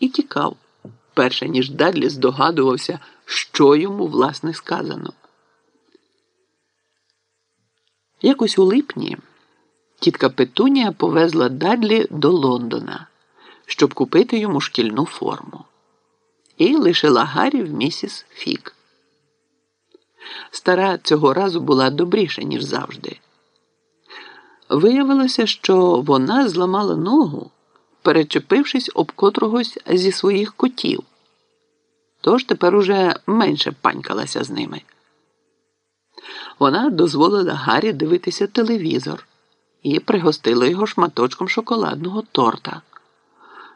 і тікав, перше ніж Дадлі здогадувався, що йому власне сказано. Якось у липні тітка Петунія повезла Дадлі до Лондона, щоб купити йому шкільну форму, і лишила Гаррі в місіс Фік. Стара цього разу була добріша, ніж завжди. Виявилося, що вона зламала ногу, перечепившись об котрогось зі своїх котів, тож тепер уже менше панькалася з ними. Вона дозволила Гаррі дивитися телевізор і пригостила його шматочком шоколадного торта,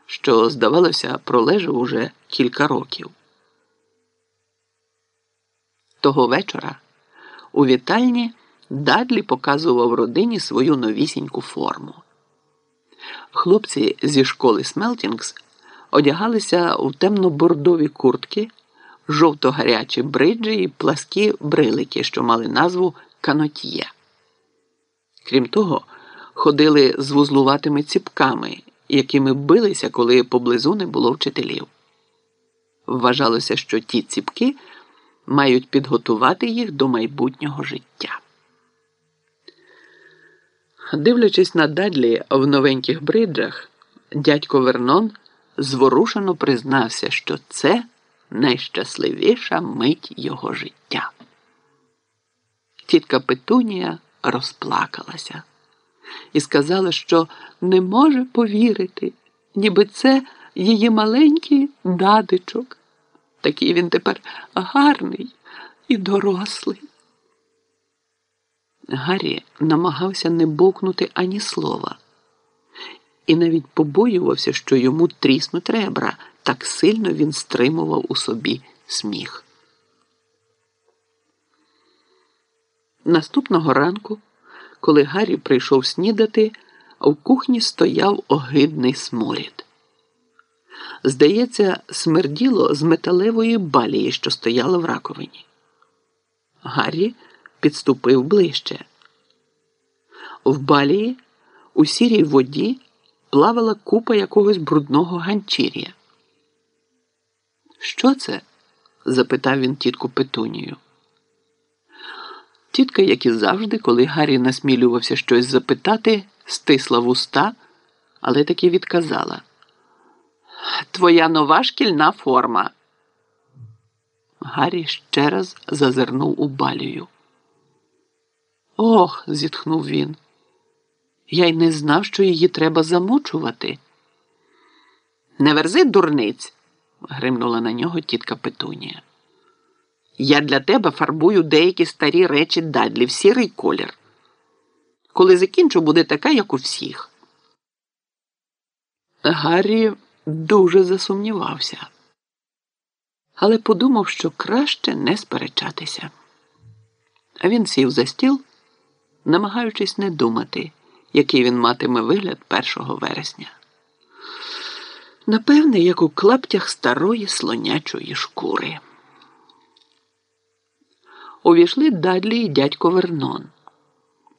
що, здавалося, пролежав уже кілька років. Того вечора у вітальні Дадлі показував родині свою новісіньку форму. Хлопці зі школи Смелтінгс одягалися у темно-бордові куртки, жовто-гарячі бриджі і пласкі брилики, що мали назву канотьє. Крім того, ходили з вузлуватими ціпками, якими билися, коли поблизу не було вчителів. Вважалося, що ті ціпки мають підготувати їх до майбутнього життя. Дивлячись на Дадлі в новеньких бриджах, дядько Вернон зворушено признався, що це найщасливіша мить його життя. Тітка Петунія розплакалася і сказала, що не може повірити, ніби це її маленький дадичок. Такий він тепер гарний і дорослий. Гаррі намагався не бовкнути ані слова, і навіть побоювався, що йому тріснуть ребра, так сильно він стримував у собі сміх. Наступного ранку, коли Гаррі прийшов снідати, в кухні стояв огидний сморід. Здається, смерділо з металевої балії, що стояла в раковині. Гаррі підступив ближче. В балії у сірій воді плавала купа якогось брудного ганчір'я. Що це? запитав він тітку Петунію. Тітка, як і завжди, коли Гаррі насмілювався щось запитати, стисла вуста, але таки відказала. Твоя нова шкільна форма. Гаррі ще раз зазирнув у балію. Ох, зітхнув він. Я й не знав, що її треба замочувати. Не верзи дурниць, гримнула на нього тітка Петунія. Я для тебе фарбую деякі старі речі дадлі в сірий колір. Коли закінчу, буде така, як у всіх. Гаррі дуже засумнівався, але подумав, що краще не сперечатися. А він сів за стіл, намагаючись не думати, який він матиме вигляд 1 вересня. Напевне, як у клаптях старої слонячої шкури. Увійшли Дадлі і дядько Вернон,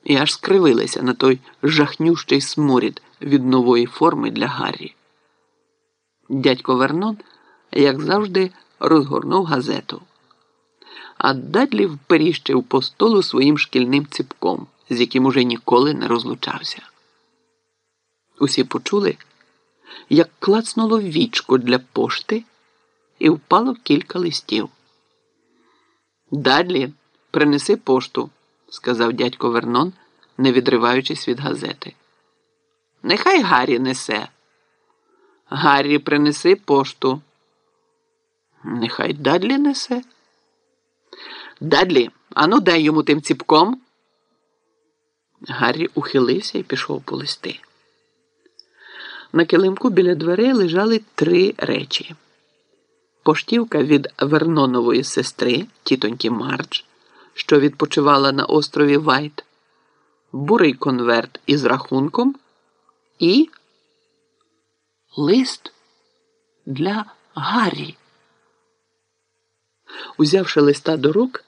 і аж скривилися на той жахнющий сморід від нової форми для Гаррі. Дядько Вернон, як завжди, розгорнув газету, а Дадлі вперіщив по столу своїм шкільним ціпком, з яким уже ніколи не розлучався. Усі почули, як клацнуло вічко для пошти, і впало кілька листів. Дадлі, принеси пошту, сказав дядько Вернон, не відриваючись від газети. Нехай Гаррі несе. Гаррі, принеси пошту. Нехай Дадлі несе. Дадлі, ану дай йому тим ціпком. Гаррі ухилився і пішов по листи. На килимку біля дверей лежали три речі: поштівка від Вернонової сестри, тітоньки Мардж, що відпочивала на острові Вайт, бурий конверт із рахунком і лист для Гаррі. Узявши листа до рук,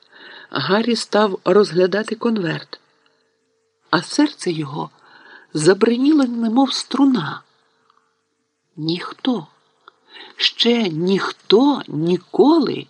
Гаррі став розглядати конверт, а серце його забриніло, немов струна. Ніхто, Ще ніхто ніколи